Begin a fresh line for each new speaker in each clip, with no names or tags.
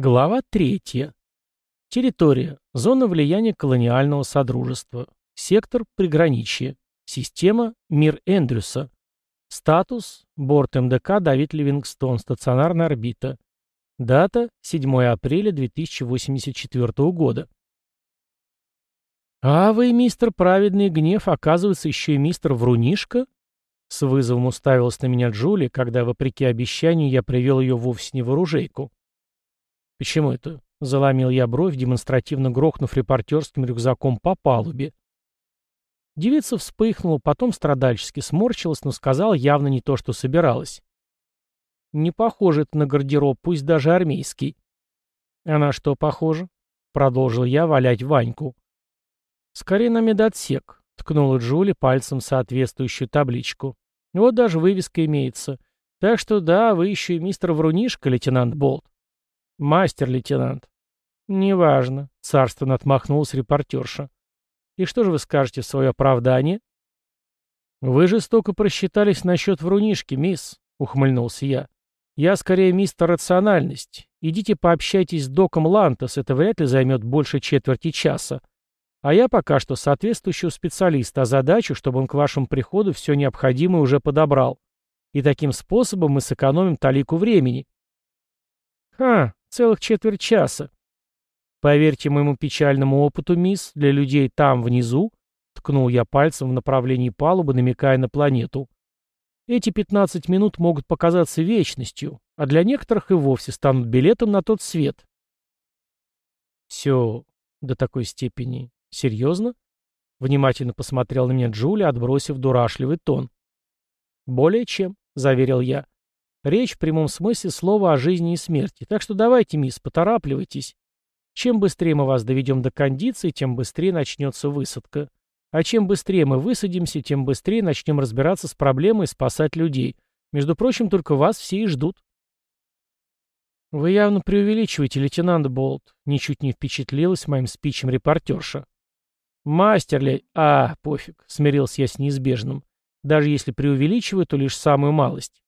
Глава третья. Территория. Зона влияния колониального содружества. Сектор приграничье. Система Мир Эндрюса. Статус Борт МДК Давид Ливингстон. Стационарная орбита. Дата 7 апреля 2084 года. «А вы, мистер Праведный Гнев, оказывается, еще и мистер Врунишка?» С вызовом уставилась на меня Джули, когда, вопреки обещанию, я привел ее вовсе не в оружейку. «Почему это?» — заломил я бровь, демонстративно грохнув репортерским рюкзаком по палубе. Девица вспыхнула, потом страдальчески сморщилась, но сказала явно не то, что собиралась. «Не похоже это на гардероб, пусть даже армейский». «А на что похоже?» — продолжил я валять Ваньку. «Скорее на медотсек», — ткнула Джули пальцем соответствующую табличку. «Вот даже вывеска имеется. Так что да, вы еще и мистер Врунишка, лейтенант Болт». «Мастер-лейтенант». «Неважно», — царственно отмахнулась репортерша. «И что же вы скажете в свое оправдание?» «Вы жестоко просчитались насчет врунишки, мисс», — ухмыльнулся я. «Я скорее мистер рациональность. Идите пообщайтесь с доком Лантос, это вряд ли займет больше четверти часа. А я пока что соответствующего специалиста, задачу, чтобы он к вашему приходу все необходимое уже подобрал. И таким способом мы сэкономим талику времени». «Ха, Целых четверть часа. Поверьте моему печальному опыту, мисс, для людей там, внизу, ткнул я пальцем в направлении палубы, намекая на планету. Эти 15 минут могут показаться вечностью, а для некоторых и вовсе станут билетом на тот свет. Все до такой степени. Серьезно? Внимательно посмотрел на меня Джулия, отбросив дурашливый тон. «Более чем», — заверил я. Речь в прямом смысле слова о жизни и смерти. Так что давайте, мисс, поторапливайтесь. Чем быстрее мы вас доведем до кондиции, тем быстрее начнется высадка. А чем быстрее мы высадимся, тем быстрее начнем разбираться с проблемой и спасать людей. Между прочим, только вас все и ждут. Вы явно преувеличиваете, лейтенант Болт. Ничуть не впечатлилась моим спичем репортерша. Мастер ли... А, пофиг, смирился я с неизбежным. Даже если преувеличиваю, то лишь самую малость.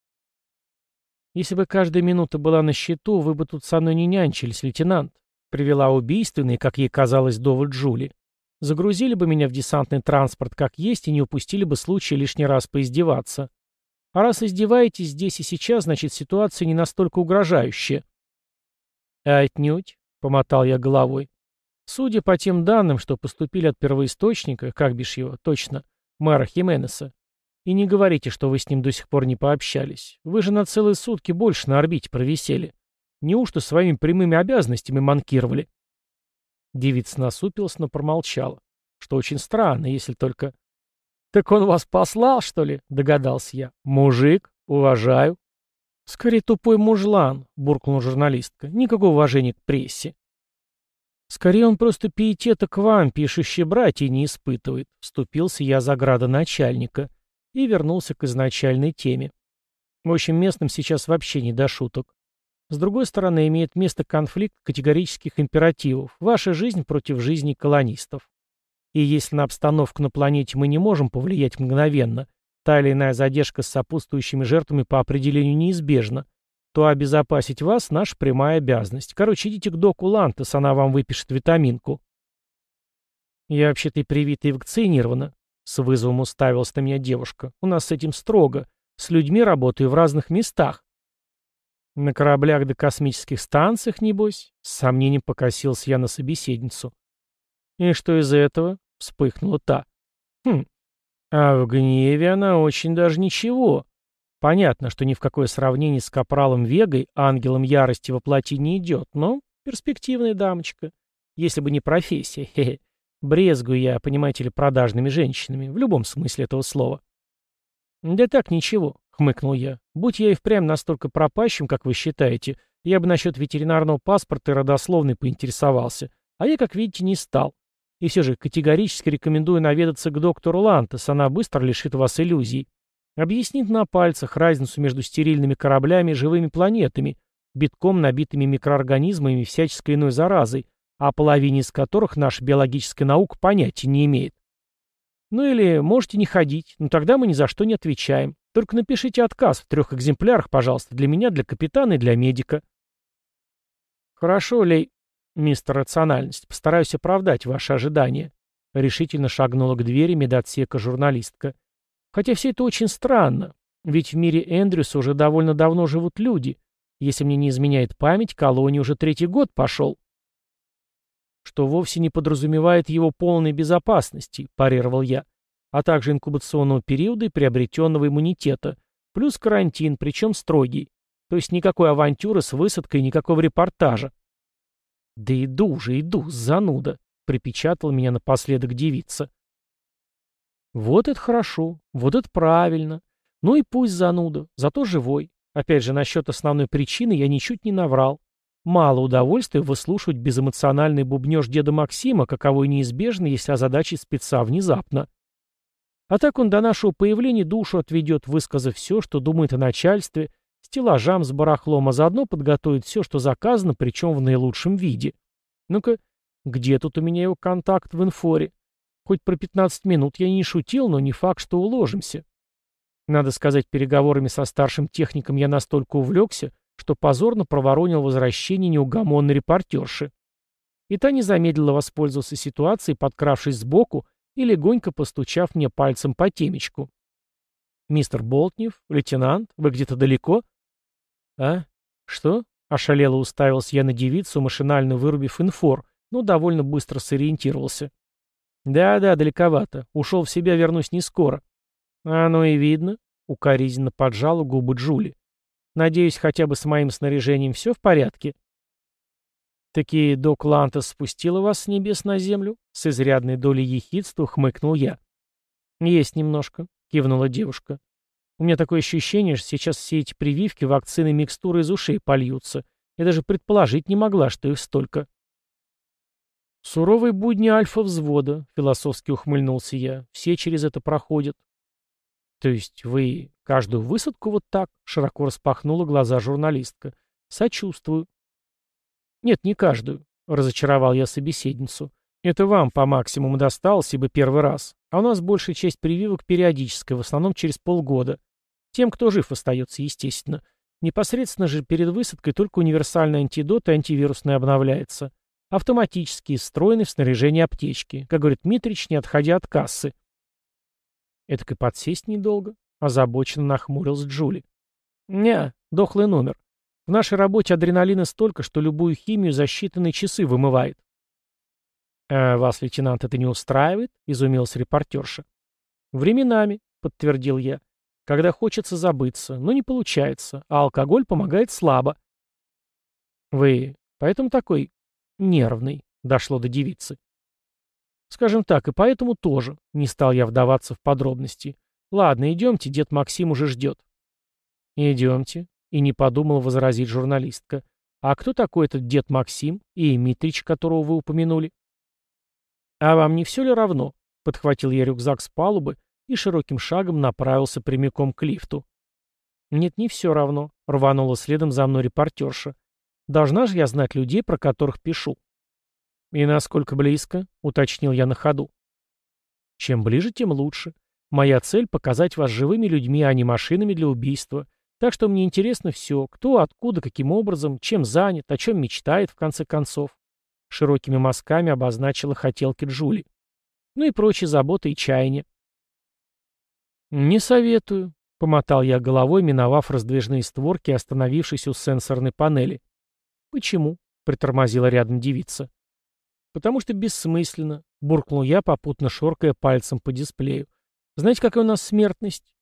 Если бы каждая минута была на счету, вы бы тут со мной не нянчились, лейтенант. Привела убийственный, как ей казалось, довод Джули. Загрузили бы меня в десантный транспорт как есть и не упустили бы случая лишний раз поиздеваться. А раз издеваетесь здесь и сейчас, значит ситуация не настолько угрожающая. Отнюдь, — помотал я головой. Судя по тем данным, что поступили от первоисточника, как бишь его, точно, мэра Хименеса, и не говорите, что вы с ним до сих пор не пообщались. Вы же на целые сутки больше на орбите провисели. Неужто своими прямыми обязанностями манкировали?» Девица насупилась, но промолчала. Что очень странно, если только... «Так он вас послал, что ли?» — догадался я. «Мужик, уважаю». «Скорее тупой мужлан», — буркнула журналистка. «Никакого уважения к прессе». «Скорее он просто пиетета к вам, пишущие братья, не испытывает», — вступился я за градоначальника и вернулся к изначальной теме. В общем, местным сейчас вообще не до шуток. С другой стороны, имеет место конфликт категорических императивов. Ваша жизнь против жизни колонистов. И если на обстановку на планете мы не можем повлиять мгновенно, та или иная задержка с сопутствующими жертвами по определению неизбежна, то обезопасить вас – наша прямая обязанность. Короче, идите к доку Лантес, она вам выпишет витаминку. Я вообще-то и привита и вакцинирована. С вызовом уставилась на меня девушка. «У нас с этим строго. С людьми работаю в разных местах». «На кораблях до космических станциях, небось?» С сомнением покосился я на собеседницу. «И что из этого?» — вспыхнула та. «Хм, а в гневе она очень даже ничего. Понятно, что ни в какое сравнение с капралом Вегой, ангелом ярости во плоти не идет, но перспективная дамочка. Если бы не профессия, хе-хе. Брезгую я, понимаете ли, продажными женщинами, в любом смысле этого слова. «Да так, ничего», — хмыкнул я. «Будь я и впрямь настолько пропащим, как вы считаете, я бы насчет ветеринарного паспорта и родословной поинтересовался. А я, как видите, не стал. И все же категорически рекомендую наведаться к доктору Лантес, она быстро лишит вас иллюзий. Объяснит на пальцах разницу между стерильными кораблями и живыми планетами, битком набитыми микроорганизмами и всяческой иной заразой, о половине из которых наша биологическая наука понятия не имеет. Ну или можете не ходить, но тогда мы ни за что не отвечаем. Только напишите отказ в трех экземплярах, пожалуйста, для меня, для капитана и для медика. Хорошо, Лей, мистер Рациональность, постараюсь оправдать ваши ожидания. Решительно шагнула к двери медотсека журналистка. Хотя все это очень странно, ведь в мире Эндрюса уже довольно давно живут люди. Если мне не изменяет память, колонии уже третий год пошел. Что вовсе не подразумевает его полной безопасности, парировал я, а также инкубационного периода и приобретенного иммунитета, плюс карантин, причем строгий. То есть никакой авантюры с высадкой, никакого репортажа. «Да иду уже, иду, зануда», — припечатал меня напоследок девица. «Вот это хорошо, вот это правильно. Ну и пусть зануда, зато живой. Опять же, насчет основной причины я ничуть не наврал. Мало удовольствия выслушивать безэмоциональный бубнеж деда Максима, каковой неизбежно, если озадачить спеца внезапно. А так он до нашего появления душу отведет, высказав все, что думает о начальстве, стеллажам с барахлом, а заодно подготовит все, что заказано, причем в наилучшем виде. Ну-ка, где тут у меня его контакт в инфоре? Хоть про 15 минут я не шутил, но не факт, что уложимся. Надо сказать, переговорами со старшим техником я настолько увлекся, что позорно проворонил возвращение неугомонной репортерши. И та не замедлила воспользоваться ситуацией, подкравшись сбоку и легонько постучав мне пальцем по темечку. «Мистер Болтнев, лейтенант, вы где-то далеко?» «А? Что?» — ошалело уставился я на девицу, машинально вырубив инфор, но довольно быстро сориентировался. «Да-да, далековато. Ушел в себя, вернусь не скоро». «Оно и видно», — укоризненно поджала губы Джули. «Надеюсь, хотя бы с моим снаряжением все в порядке?» «Таки док Лантас спустила вас с небес на землю?» С изрядной долей ехидства хмыкнул я. «Есть немножко», — кивнула девушка. «У меня такое ощущение, что сейчас все эти прививки, вакцины, микстуры из ушей польются. Я даже предположить не могла, что их столько». «Суровые будни альфа-взвода», — философски ухмыльнулся я. «Все через это проходят». «То есть вы каждую высадку вот так?» — широко распахнула глаза журналистка. «Сочувствую». «Нет, не каждую», — разочаровал я собеседницу. «Это вам по максимуму досталось, ибо первый раз. А у нас большая часть прививок периодическая, в основном через полгода. Тем, кто жив остается, естественно. Непосредственно же перед высадкой только универсальный антидот и антивирусный обновляется. Автоматически, встроенный в снаряжение аптечки. Как говорит Митрич, не отходя от кассы. Этак и подсесть недолго. Озабоченно нахмурился Джули. Не, дохлый номер. В нашей работе адреналина столько, что любую химию за считанные часы вымывает. «А вас, лейтенант, это не устраивает?» — изумился репортерша. «Временами», — подтвердил я. «Когда хочется забыться, но не получается, а алкоголь помогает слабо». «Вы поэтому такой нервный», — дошло до девицы. «Скажем так, и поэтому тоже», — не стал я вдаваться в подробности. «Ладно, идемте, дед Максим уже ждет». «Идемте», — и не подумал возразить журналистка. «А кто такой этот дед Максим и Митрич, которого вы упомянули?» «А вам не все ли равно?» — подхватил я рюкзак с палубы и широким шагом направился прямиком к лифту. «Нет, не все равно», — рванула следом за мной репортерша. «Должна же я знать людей, про которых пишу». «И насколько близко?» — уточнил я на ходу. «Чем ближе, тем лучше. Моя цель — показать вас живыми людьми, а не машинами для убийства. Так что мне интересно все, кто, откуда, каким образом, чем занят, о чем мечтает, в конце концов. Широкими мазками обозначила хотелки Джули. Ну и прочие заботы и чаяния. «Не советую», — помотал я головой, миновав раздвижные створки, остановившись у сенсорной панели. «Почему?» — притормозила рядом девица. «Потому что бессмысленно», — буркнул я, попутно шоркая пальцем по дисплею. «Знаете, какая у нас смертность?»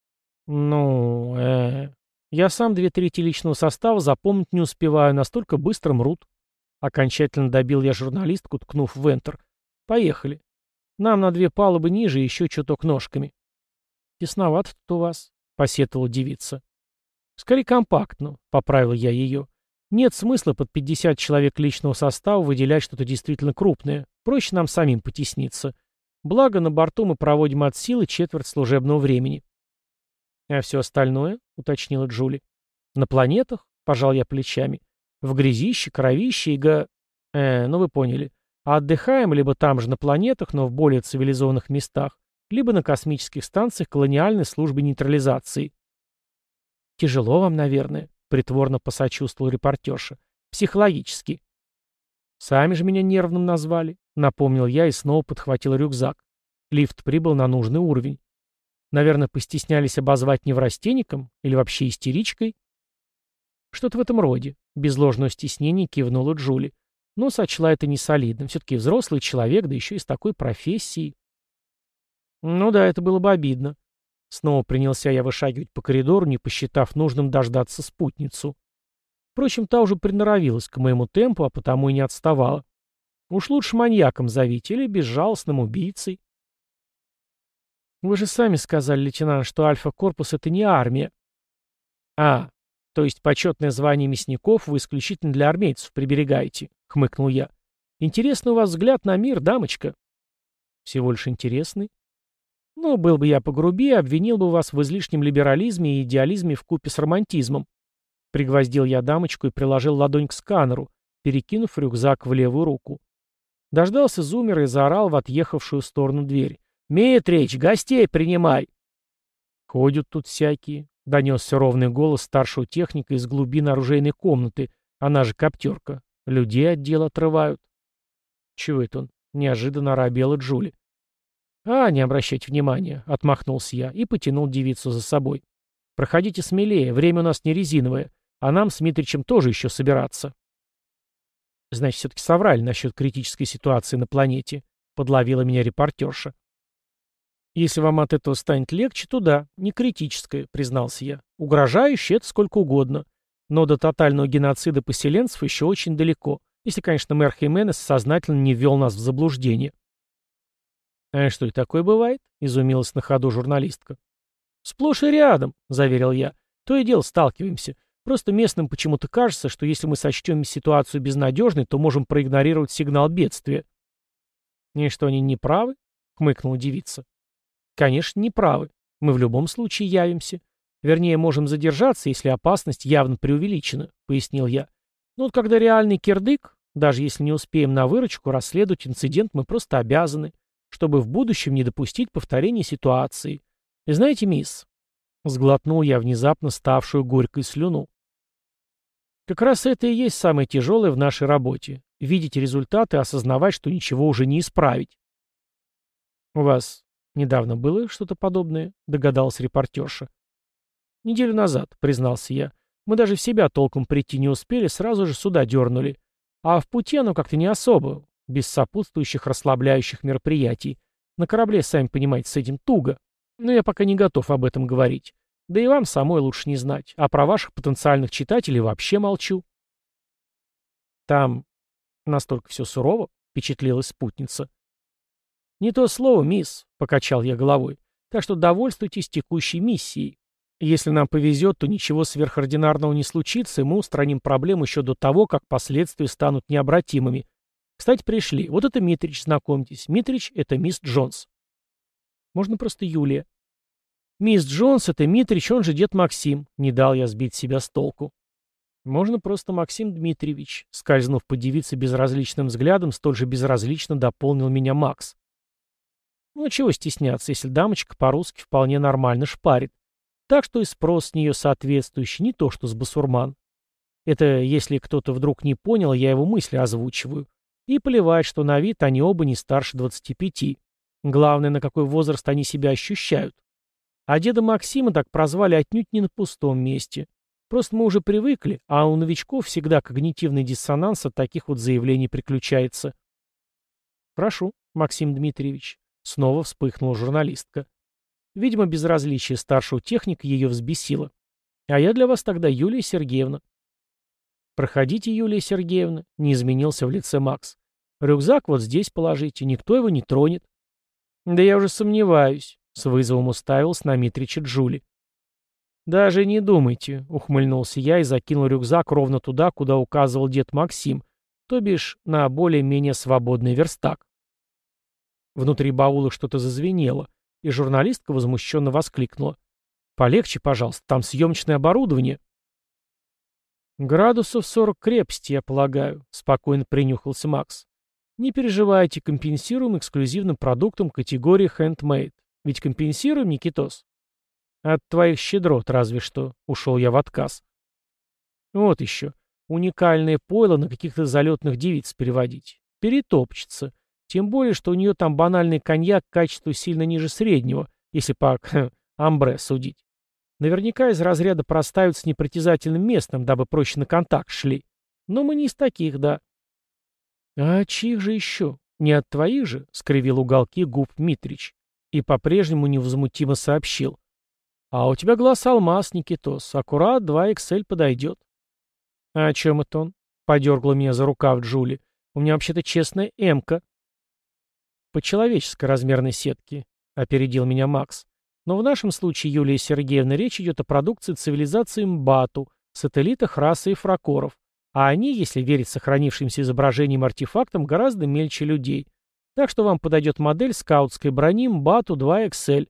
«Ну, э, Я сам две трети личного состава запомнить не успеваю, настолько быстро мрут», Окончательно добил я журналистку, ткнув в Enter. Поехали. Нам на две палубы ниже еще чуток ножками. Тесновато тут у вас, посетовала девица. Скорее компактно, поправил я ее. Нет смысла под 50 человек личного состава выделять что-то действительно крупное. Проще нам самим потесниться. Благо, на борту мы проводим от силы четверть служебного времени. А все остальное, уточнила Джули. На планетах, пожал я плечами. В грязище, кровище и га... Э, ну вы поняли. Отдыхаем либо там же на планетах, но в более цивилизованных местах, либо на космических станциях колониальной службы нейтрализации. «Тяжело вам, наверное», — притворно посочувствовал репортерша. «Психологически». Сами же меня нервным назвали, напомнил я и снова подхватил рюкзак. Лифт прибыл на нужный уровень. Наверное, постеснялись обозвать неврастенником или вообще истеричкой? Что-то в этом роде. Без ложного стеснения кивнула Джули. Но сочла это несолидным. Все-таки взрослый человек, да еще и с такой профессией. Ну да, это было бы обидно. Снова принялся я вышагивать по коридору, не посчитав нужным дождаться спутницу. Впрочем, та уже приноровилась к моему темпу, а потому и не отставала. Уж лучше маньяком зовите или безжалостным убийцей. Вы же сами сказали, лейтенант, что Альфа-Корпус — это не армия. А, то есть почетное звание мясников вы исключительно для армейцев приберегаете, — хмыкнул я. Интересный у вас взгляд на мир, дамочка. Всего лишь интересный. Ну, был бы я погрубее, обвинил бы вас в излишнем либерализме и идеализме в купе с романтизмом. Пригвоздил я дамочку и приложил ладонь к сканеру, перекинув рюкзак в левую руку. Дождался зумера и заорал в отъехавшую сторону дверь. «Митрич, гостей принимай!» «Ходят тут всякие», — донесся ровный голос старшего техника из глубин оружейной комнаты, она же коптерка. «Людей от дела отрывают». «Чего это он?» — неожиданно оробела Джули. «А, не обращайте внимания», — отмахнулся я и потянул девицу за собой. «Проходите смелее, время у нас не резиновое, а нам с Митричем тоже еще собираться». «Значит, все-таки соврали насчет критической ситуации на планете», — подловила меня репортерша. «Если вам от этого станет легче, то да, не критическое», — признался я. «Угрожающее — это сколько угодно. Но до тотального геноцида поселенцев еще очень далеко, если, конечно, мэр Хименес сознательно не ввел нас в заблуждение». «А что и такое бывает?» — изумилась на ходу журналистка. «Сплошь и рядом», — заверил я. «То и дело сталкиваемся. Просто местным почему-то кажется, что если мы сочтем ситуацию безнадежной, то можем проигнорировать сигнал бедствия». «И что, они не правы?» — хмыкнула девица. «Конечно, не правы. Мы в любом случае явимся. Вернее, можем задержаться, если опасность явно преувеличена», — пояснил я. «Но вот когда реальный кирдык, даже если не успеем на выручку, расследовать инцидент мы просто обязаны чтобы в будущем не допустить повторения ситуации. И знаете, мисс, сглотнул я внезапно ставшую горькой слюну. Как раз это и есть самое тяжелое в нашей работе. Видеть результаты и осознавать, что ничего уже не исправить. У вас недавно было что-то подобное? Догадался репортерша. Неделю назад, признался я. Мы даже в себя толком прийти не успели, сразу же сюда дернули. А в пути оно как-то не особо без сопутствующих расслабляющих мероприятий. На корабле, сами понимаете, с этим туго. Но я пока не готов об этом говорить. Да и вам самой лучше не знать. А про ваших потенциальных читателей вообще молчу. Там настолько все сурово, впечатлилась спутница. Не то слово, мисс, покачал я головой. Так что довольствуйтесь текущей миссией. Если нам повезет, то ничего сверхординарного не случится, и мы устраним проблему еще до того, как последствия станут необратимыми, кстати, пришли. Вот это Митрич, знакомьтесь. Митрич — это мисс Джонс. Можно просто Юлия. Мисс Джонс — это Митрич, он же дед Максим. Не дал я сбить себя с толку. Можно просто Максим Дмитриевич. Скользнув по девице безразличным взглядом, столь же безразлично дополнил меня Макс. Ну, чего стесняться, если дамочка по-русски вполне нормально шпарит. Так что и спрос с нее соответствующий, не то что с басурман. Это, если кто-то вдруг не понял, я его мысли озвучиваю. И плевать, что на вид они оба не старше 25. Главное, на какой возраст они себя ощущают. А деда Максима так прозвали отнюдь не на пустом месте. Просто мы уже привыкли, а у новичков всегда когнитивный диссонанс от таких вот заявлений приключается. «Прошу, Максим Дмитриевич», — снова вспыхнула журналистка. Видимо, безразличие старшего техника ее взбесило. «А я для вас тогда Юлия Сергеевна». «Проходите, Юлия Сергеевна», — не изменился в лице Макс. «Рюкзак вот здесь положите, никто его не тронет». «Да я уже сомневаюсь», — с вызовом уставился на Митрича Джули. «Даже не думайте», — ухмыльнулся я и закинул рюкзак ровно туда, куда указывал дед Максим, то бишь на более-менее свободный верстак. Внутри баула что-то зазвенело, и журналистка возмущенно воскликнула. «Полегче, пожалуйста, там съемочное оборудование». «Градусов сорок крепости, я полагаю», — спокойно принюхался Макс. «Не переживайте, компенсируем эксклюзивным продуктом категории handmade. Ведь компенсируем, Никитос?» «От твоих щедрот, разве что», — ушел я в отказ. «Вот еще. уникальное пойло на каких-то залетных девиц переводить. Перетопчется. Тем более, что у нее там банальный коньяк качеству сильно ниже среднего, если по амбре судить. Наверняка из разряда простают с непритязательным местом, дабы проще на контакт шли. Но мы не из таких, да. А чьих же еще? Не от твоих же? — скривил уголки губ Митрич. И по-прежнему невозмутимо сообщил. А у тебя глаз алмаз, Никитос. Аккурат 2 XL подойдет. А о чем это он? Подергала меня за рукав Джули. У меня вообще-то честная эмка. По человеческой размерной сетке, опередил меня Макс. Но в нашем случае, Юлия Сергеевна, речь идет о продукции цивилизации Мбату, сателлитах расы фракоров, а они, если верить сохранившимся изображениям артефактам, гораздо мельче людей. Так что вам подойдет модель скаутской брони Мбату 2XL.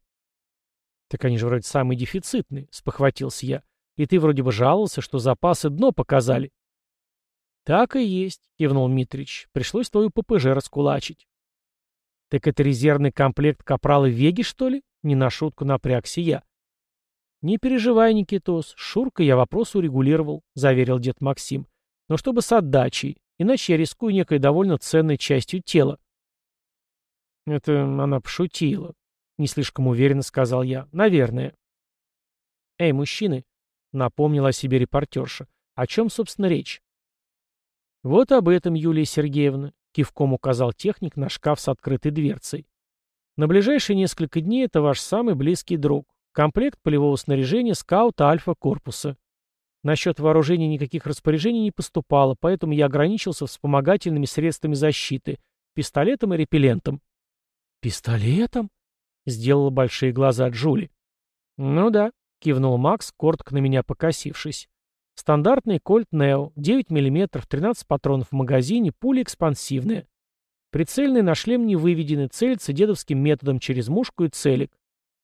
Так они же вроде самые дефицитные, спохватился я. И ты вроде бы жаловался, что запасы дно показали. Так и есть, кивнул Митрич. Пришлось твою ППЖ раскулачить. «Так это резервный комплект капрала Веги, что ли?» Не на шутку напрягся я. «Не переживай, Никитос, Шурка я вопрос урегулировал», — заверил дед Максим. «Но чтобы с отдачей, иначе я рискую некой довольно ценной частью тела». «Это она пошутила», — не слишком уверенно сказал я. «Наверное». «Эй, мужчины», — напомнила о себе репортерша, — «о чем, собственно, речь?» «Вот об этом, Юлия Сергеевна», Кивком указал техник на шкаф с открытой дверцей. На ближайшие несколько дней это ваш самый близкий друг. Комплект полевого снаряжения скаута Альфа-корпуса. Насчет вооружения никаких распоряжений не поступало, поэтому я ограничился вспомогательными средствами защиты, пистолетом и репеллентом. «Пистолетом?» — сделала большие глаза Джули. «Ну да», — кивнул Макс, коротко на меня покосившись. Стандартный Кольт Нео, 9 мм, 13 патронов в магазине, пули экспансивные. Прицельные на шлем не выведены, целятся дедовским методом через мушку и целик.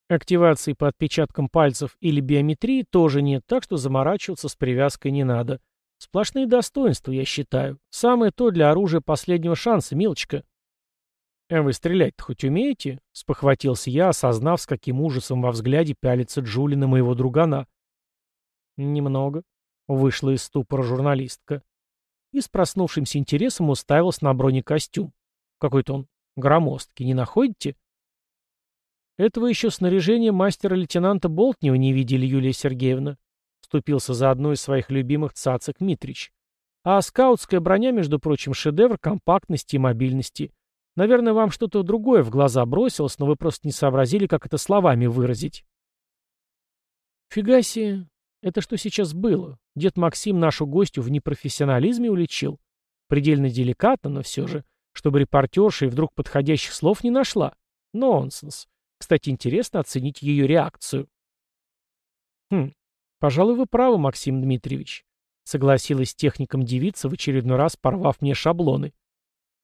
Активации по отпечаткам пальцев или биометрии тоже нет, так что заморачиваться с привязкой не надо. Сплошные достоинства, я считаю. Самое то для оружия последнего шанса, милочка. «А вы стрелять-то хоть умеете?» — спохватился я, осознав, с каким ужасом во взгляде пялится Джули на моего другана. «Немного», Вышла из ступора журналистка. И с проснувшимся интересом уставилась на бронекостюм. Какой-то он громоздкий, не находите? Этого еще снаряжения мастера-лейтенанта Болтнева не видели, Юлия Сергеевна. Вступился за одну из своих любимых цацок Митрич. А скаутская броня, между прочим, шедевр компактности и мобильности. Наверное, вам что-то другое в глаза бросилось, но вы просто не сообразили, как это словами выразить. Фига себе, это что сейчас было? Дед Максим нашу гостью в непрофессионализме уличил? Предельно деликатно, но все же. Чтобы репортерша и вдруг подходящих слов не нашла. Нонсенс. Кстати, интересно оценить ее реакцию. Хм, пожалуй, вы правы, Максим Дмитриевич. Согласилась с техником девица, в очередной раз порвав мне шаблоны.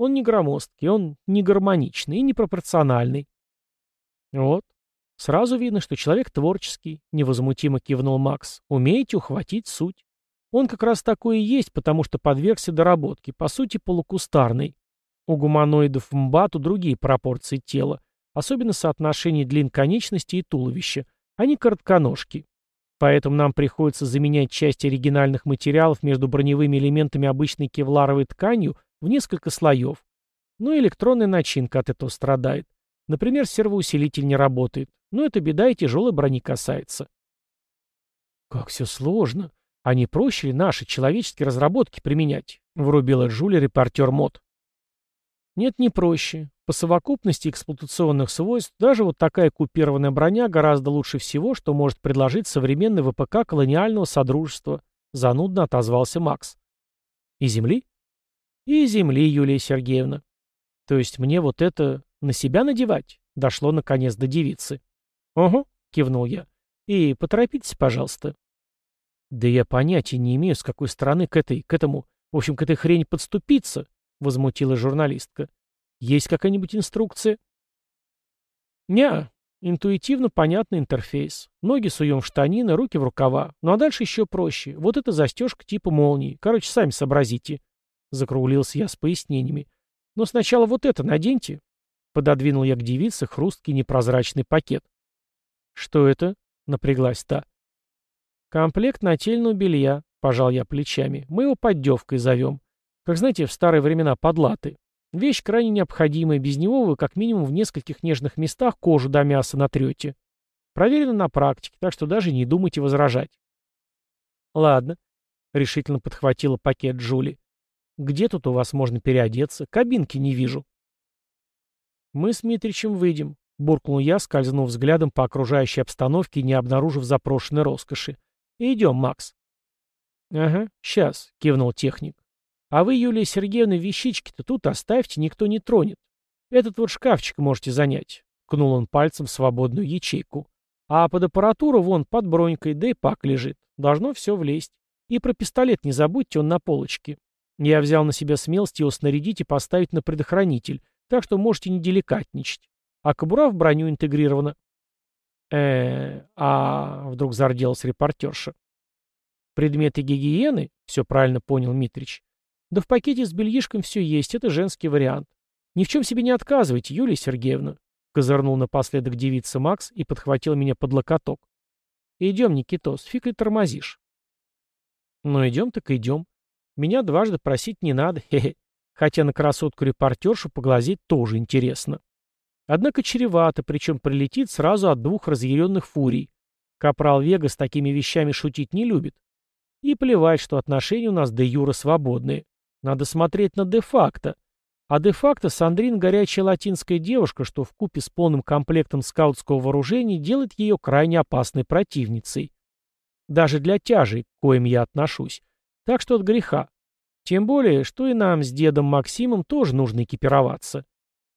Он не громоздкий, он не гармоничный и непропорциональный. Вот, Сразу видно, что человек творческий, невозмутимо кивнул Макс. Умеете ухватить суть. Он как раз такой и есть, потому что подвергся доработке, по сути полукустарной. У гуманоидов МБАТу другие пропорции тела, особенно соотношение длин конечности и туловища. Они коротконожки. Поэтому нам приходится заменять часть оригинальных материалов между броневыми элементами обычной кевларовой тканью в несколько слоев. Но электронная начинка от этого страдает. Например, сервоусилитель не работает. Но это беда и тяжелой брони касается. «Как все сложно. А не проще ли наши человеческие разработки применять?» — врубила Джули репортер МОД. «Нет, не проще. По совокупности эксплуатационных свойств даже вот такая купированная броня гораздо лучше всего, что может предложить современный ВПК колониального содружества», — занудно отозвался Макс. «И земли?» «И земли, Юлия Сергеевна. То есть мне вот это на себя надевать? Дошло наконец до девицы. Ого, кивнул я. И поторопитесь, пожалуйста. Да я понятия не имею, с какой стороны к этой, к этому, в общем, к этой хрени подступиться, возмутилась журналистка. Есть какая-нибудь инструкция? Неа, интуитивно понятный интерфейс. Ноги суем в штанины, руки в рукава. Ну а дальше еще проще. Вот это застежка типа молнии. Короче, сами сообразите. Закруглился я с пояснениями. Но сначала вот это наденьте. Пододвинул я к девице хрусткий непрозрачный пакет. «Что это?» — напряглась та. «Комплект нательного белья», — пожал я плечами. «Мы его поддевкой зовем. Как знаете, в старые времена подлаты. Вещь крайне необходимая, без него вы как минимум в нескольких нежных местах кожу до мяса натрете. Проверено на практике, так что даже не думайте возражать». «Ладно», — решительно подхватила пакет Джули. «Где тут у вас можно переодеться? Кабинки не вижу». «Мы с Митричем выйдем», — буркнул я, скользнув взглядом по окружающей обстановке не обнаружив запрошенной роскоши. «Идем, Макс». «Ага, сейчас», — кивнул техник. «А вы, Юлия Сергеевна, вещички-то тут оставьте, никто не тронет. Этот вот шкафчик можете занять», — кнул он пальцем в свободную ячейку. «А под аппаратуру вон под бронькой, да и пак лежит. Должно все влезть. И про пистолет не забудьте, он на полочке. Я взял на себя смелость его снарядить и поставить на предохранитель, так что можете не деликатничать. А кобура в броню интегрирована». «Э-э, а...» — вдруг зарделась репортерша. Предметы гигиены, все правильно понял Митрич. Да в пакете с бельишком все есть, это женский вариант. Ни в чем себе не отказывайте, Юлия Сергеевна. Козырнул напоследок девица Макс и подхватил меня под локоток. Идем, Никитос, фиг ли тормозишь? Ну идем так идем. Меня дважды просить не надо, хе-хе. Хотя на красотку-репортершу поглазеть тоже интересно. Однако чревато, причем прилетит сразу от двух разъяренных фурий. Капрал Вега с такими вещами шутить не любит. И плевать, что отношения у нас де юра свободные. Надо смотреть на де-факто. А де-факто Сандрин горячая латинская девушка, что в купе с полным комплектом скаутского вооружения делает ее крайне опасной противницей. Даже для тяжей, к коим я отношусь. Так что от греха. Тем более, что и нам с дедом Максимом тоже нужно экипироваться.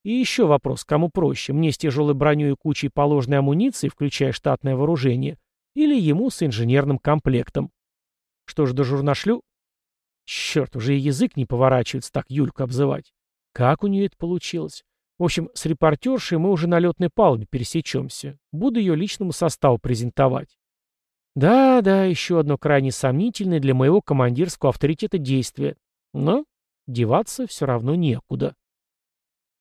И еще вопрос, кому проще, мне с тяжелой броней и кучей положенной амуниции, включая штатное вооружение, или ему с инженерным комплектом. Что ж, дожурношлю? Черт, уже и язык не поворачивается так Юльку обзывать. Как у нее это получилось? В общем, с репортершей мы уже на летной палубе пересечемся. Буду ее личному составу презентовать. Да-да, еще одно крайне сомнительное для моего командирского авторитета действие. Но деваться все равно некуда.